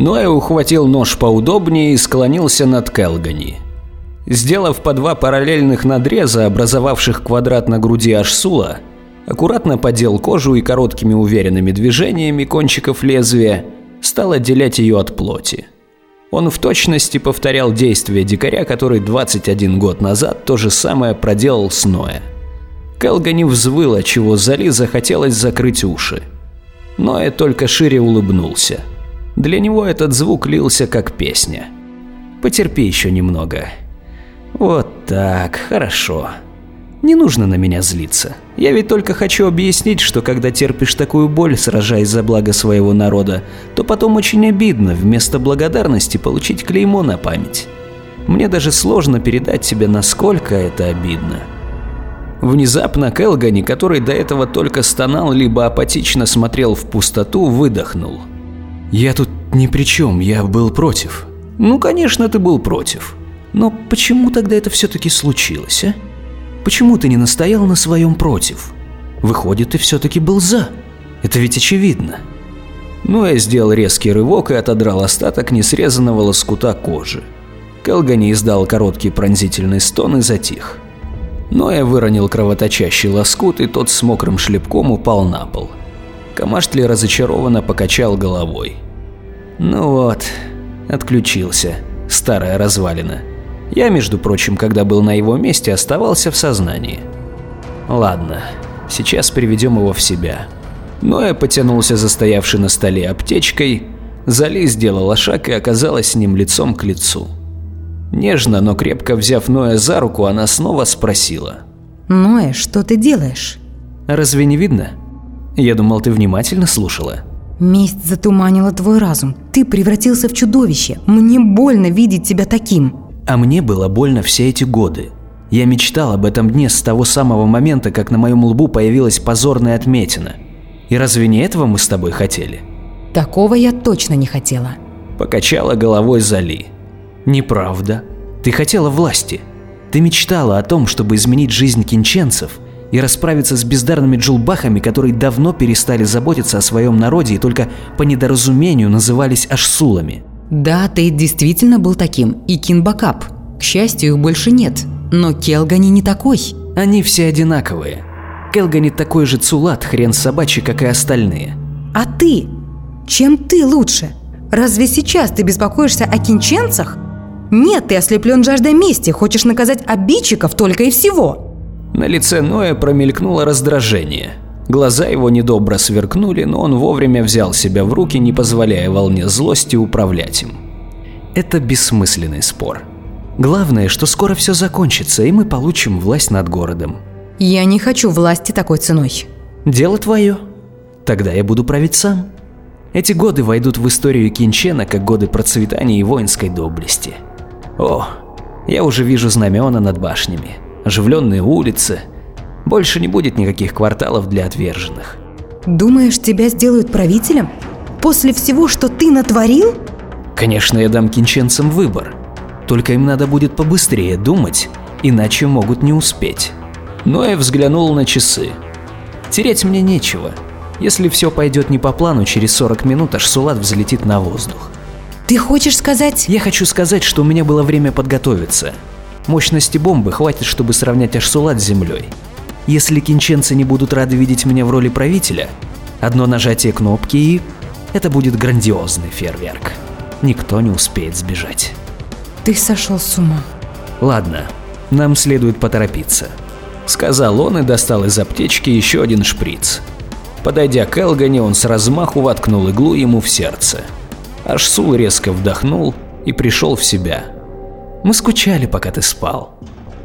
Ноэ ухватил нож поудобнее и склонился над Келгани. Сделав по два параллельных надреза, образовавших квадрат на груди Ашсула, аккуратно подел кожу и короткими уверенными движениями кончиков лезвия стал отделять ее от плоти. Он в точности повторял действия дикаря, который 21 год назад то же самое проделал с Ноэ. Келгани взвыла, чего Зали захотелось закрыть уши. Ноэ только шире улыбнулся. Для него этот звук лился как песня. «Потерпи еще немного». «Вот так, хорошо. Не нужно на меня злиться. Я ведь только хочу объяснить, что когда терпишь такую боль, сражаясь за благо своего народа, то потом очень обидно вместо благодарности получить клеймо на память. Мне даже сложно передать тебе, насколько это обидно. Внезапно Келгани, который до этого только стонал либо апатично смотрел в пустоту, выдохнул. «Я тут ни при чем, я был против». «Ну, конечно, ты был против. Но почему тогда это все-таки случилось, а?» Почему ты не настоял на своем против? Выходит, ты все-таки был за. Это ведь очевидно. Ну, я сделал резкий рывок и отодрал остаток несрезанного лоскута кожи. Келгани издал короткий пронзительный стон и затих. Но я выронил кровоточащий лоскут, и тот с мокрым шлепком упал на пол. Камаштли разочарованно покачал головой. Ну вот, отключился, старая развалина. Я, между прочим, когда был на его месте, оставался в сознании. Ладно, сейчас приведем его в себя. Ноя потянулся за стоявшей на столе аптечкой, Зали сделала шаг и оказалась с ним лицом к лицу. Нежно, но крепко взяв Ноя за руку, она снова спросила. «Ноя, что ты делаешь?» «Разве не видно? Я думал, ты внимательно слушала». «Месть затуманила твой разум. Ты превратился в чудовище. Мне больно видеть тебя таким». А мне было больно все эти годы. Я мечтал об этом дне с того самого момента, как на моем лбу появилась позорная отметина. И разве не этого мы с тобой хотели? Такого я точно не хотела. Покачала головой Зали. Неправда. Ты хотела власти. Ты мечтала о том, чтобы изменить жизнь кинченцев и расправиться с бездарными джулбахами, которые давно перестали заботиться о своем народе и только по недоразумению назывались ашсулами. Да, ты действительно был таким, и Кинбакап. К счастью, их больше нет. Но Келгани не такой. Они все одинаковые. Келгани такой же цулат, хрен собачий, как и остальные. А ты? Чем ты лучше? Разве сейчас ты беспокоишься о кинченцах? Нет, ты ослеплен жаждой мести, хочешь наказать обидчиков только и всего. На лице Ноя промелькнуло раздражение. Глаза его недобро сверкнули, но он вовремя взял себя в руки, не позволяя волне злости управлять им. Это бессмысленный спор. Главное, что скоро все закончится, и мы получим власть над городом. Я не хочу власти такой ценой. Дело твое. Тогда я буду править сам. Эти годы войдут в историю Кинчена как годы процветания и воинской доблести. О, я уже вижу знамена над башнями, оживленные улицы, больше не будет никаких кварталов для отверженных. Думаешь, тебя сделают правителем? После всего, что ты натворил? Конечно, я дам кинченцам выбор. Только им надо будет побыстрее думать, иначе могут не успеть. Но я взглянул на часы. Терять мне нечего. Если все пойдет не по плану, через 40 минут аж Сулат взлетит на воздух. Ты хочешь сказать... Я хочу сказать, что у меня было время подготовиться. Мощности бомбы хватит, чтобы сравнять Ашсулат с землей. Если кинченцы не будут рады видеть меня в роли правителя, одно нажатие кнопки и это будет грандиозный фейерверк. Никто не успеет сбежать. Ты сошел с ума. Ладно, нам следует поторопиться. Сказал он и достал из аптечки еще один шприц. Подойдя к Элгане, он с размаху воткнул иглу ему в сердце. Ашсул резко вдохнул и пришел в себя. Мы скучали, пока ты спал.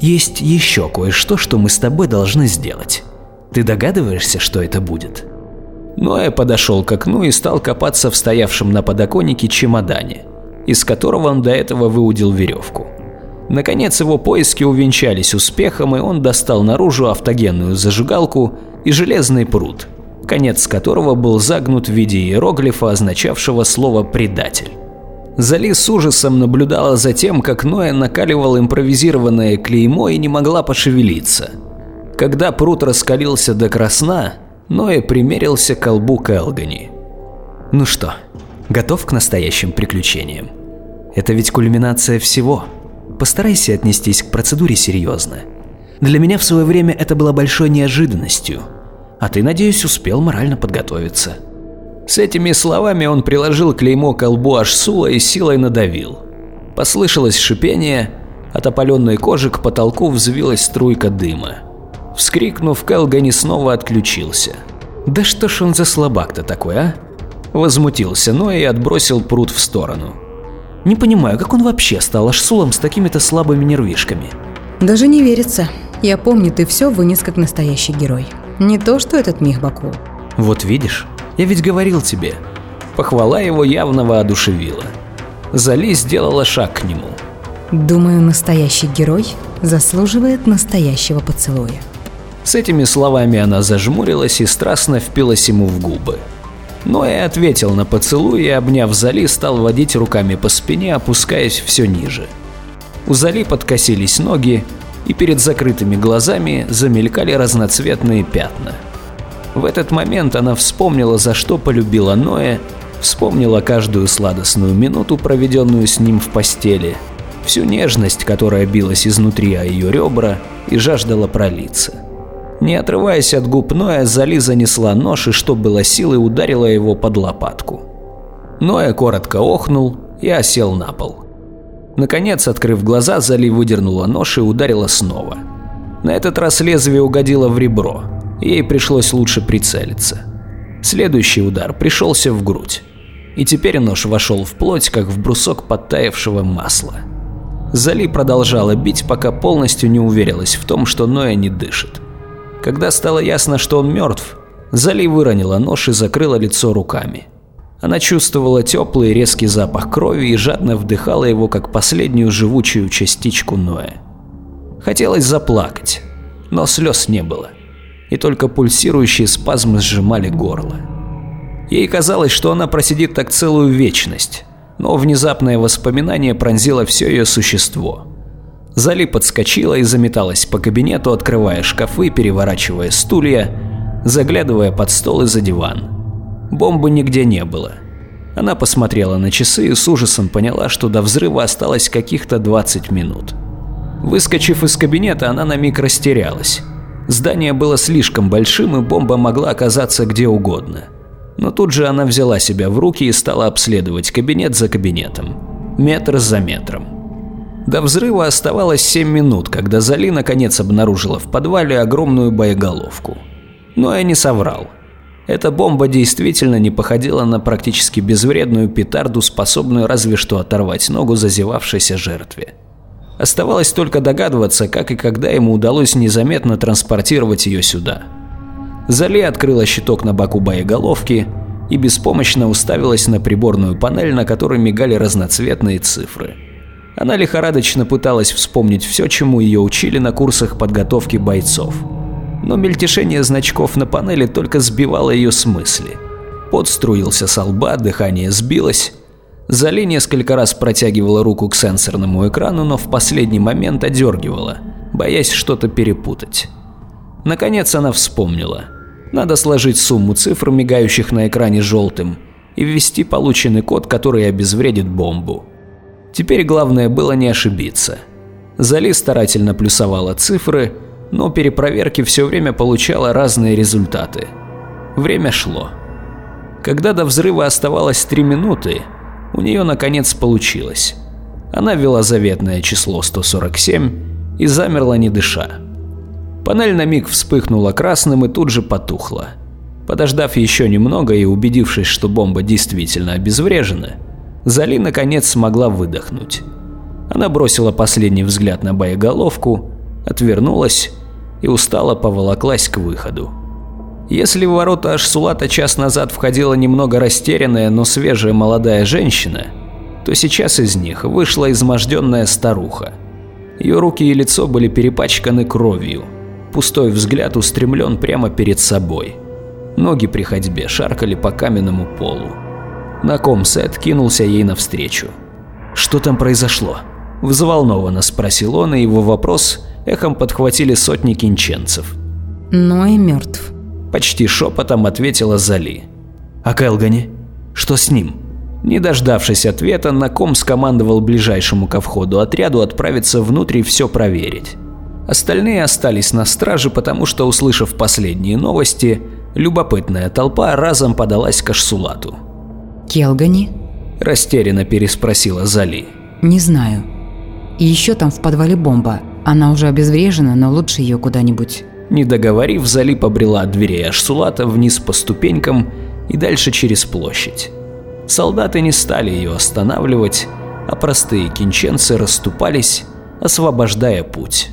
Есть еще кое-что, что мы с тобой должны сделать. Ты догадываешься, что это будет? Ноэ подошел к окну и стал копаться в стоявшем на подоконнике чемодане, из которого он до этого выудил веревку. Наконец его поиски увенчались успехом, и он достал наружу автогенную зажигалку и железный пруд, конец которого был загнут в виде иероглифа, означавшего слово «предатель». Зали с ужасом наблюдала за тем, как Ноя накаливал импровизированное клеймо и не могла пошевелиться. Когда пруд раскалился до красна, Ноя примерился к колбу Келгани. «Ну что, Готов к настоящим приключениям? Это ведь кульминация всего. Постарайся отнестись к процедуре серьезно. Для меня в свое время это было большой неожиданностью. А ты, надеюсь, успел морально подготовиться. С этими словами он приложил клеймо к колбу Ашсула и силой надавил. Послышалось шипение, от опаленной кожи к потолку взвилась струйка дыма. Вскрикнув, Келгани снова отключился. Да что ж он за слабак-то такой, а? Возмутился Ной и отбросил пруд в сторону. Не понимаю, как он вообще стал Ашсулом с такими-то слабыми нервишками. Даже не верится. Я помню, ты все вынес как настоящий герой. Не то, что этот Михбаку. Вот видишь, я ведь говорил тебе. Похвала его явно воодушевила. Зали сделала шаг к нему. Думаю, настоящий герой заслуживает настоящего поцелуя. С этими словами она зажмурилась и страстно впилась ему в губы. Но и ответил на поцелуй и, обняв Зали, стал водить руками по спине, опускаясь все ниже. У Зали подкосились ноги, и перед закрытыми глазами замелькали разноцветные пятна. В этот момент она вспомнила, за что полюбила Ноя, вспомнила каждую сладостную минуту, проведенную с ним в постели, всю нежность, которая билась изнутри о ее ребра и жаждала пролиться. Не отрываясь от губ Ноя, Зали занесла нож и, что было силы, ударила его под лопатку. Ноя коротко охнул и осел на пол. Наконец, открыв глаза, Зали выдернула нож и ударила снова. На этот раз лезвие угодило в ребро, ей пришлось лучше прицелиться. Следующий удар пришелся в грудь, и теперь нож вошел в плоть, как в брусок подтаявшего масла. Зали продолжала бить, пока полностью не уверилась в том, что Ноя не дышит. Когда стало ясно, что он мертв, Зали выронила нож и закрыла лицо руками. Она чувствовала теплый резкий запах крови и жадно вдыхала его, как последнюю живучую частичку Ноя. Хотелось заплакать, но слез не было, и только пульсирующие спазмы сжимали горло. Ей казалось, что она просидит так целую вечность, но внезапное воспоминание пронзило все ее существо. Зали подскочила и заметалась по кабинету, открывая шкафы, переворачивая стулья, заглядывая под стол и за диван. Бомбы нигде не было. Она посмотрела на часы и с ужасом поняла, что до взрыва осталось каких-то 20 минут. Выскочив из кабинета, она на миг растерялась. Здание было слишком большим, и бомба могла оказаться где угодно. Но тут же она взяла себя в руки и стала обследовать кабинет за кабинетом, метр за метром. До взрыва оставалось 7 минут, когда Зали наконец обнаружила в подвале огромную боеголовку. Но я не соврал. Эта бомба действительно не походила на практически безвредную петарду, способную разве что оторвать ногу зазевавшейся жертве. Оставалось только догадываться, как и когда ему удалось незаметно транспортировать ее сюда. Зали открыла щиток на боку боеголовки и беспомощно уставилась на приборную панель, на которой мигали разноцветные цифры. Она лихорадочно пыталась вспомнить все, чему ее учили на курсах подготовки бойцов. Но мельтешение значков на панели только сбивало ее с мысли. Пот со лба, дыхание сбилось. Зали несколько раз протягивала руку к сенсорному экрану, но в последний момент одергивала, боясь что-то перепутать. Наконец она вспомнила. Надо сложить сумму цифр, мигающих на экране желтым, и ввести полученный код, который обезвредит бомбу. Теперь главное было не ошибиться. Зали старательно плюсовала цифры, но перепроверки все время получала разные результаты. Время шло. Когда до взрыва оставалось 3 минуты, у нее наконец получилось. Она ввела заветное число 147 и замерла не дыша. Панель на миг вспыхнула красным и тут же потухла. Подождав еще немного и убедившись, что бомба действительно обезврежена, Зали наконец смогла выдохнуть. Она бросила последний взгляд на боеголовку, отвернулась и устало поволоклась к выходу. Если в ворота Ашсулата час назад входила немного растерянная, но свежая молодая женщина, то сейчас из них вышла изможденная старуха. Ее руки и лицо были перепачканы кровью, пустой взгляд устремлен прямо перед собой. Ноги при ходьбе шаркали по каменному полу. На ком Сет кинулся ей навстречу. «Что там произошло?» – взволнованно спросил он, и его вопрос эхом подхватили сотни кинченцев. «Ной мертв», – почти шепотом ответила Зали. «А Келгани? Что с ним?» Не дождавшись ответа, Наком скомандовал ближайшему ко входу отряду отправиться внутрь и все проверить. Остальные остались на страже, потому что, услышав последние новости, любопытная толпа разом подалась к Ашсулату. Келгани? Растерянно переспросила Зали. Не знаю. И еще там в подвале бомба. Она уже обезврежена, но лучше ее куда-нибудь. Не договорив, Зали побрела от дверей Ашсулата вниз по ступенькам и дальше через площадь. Солдаты не стали ее останавливать, а простые кинченцы расступались, освобождая путь.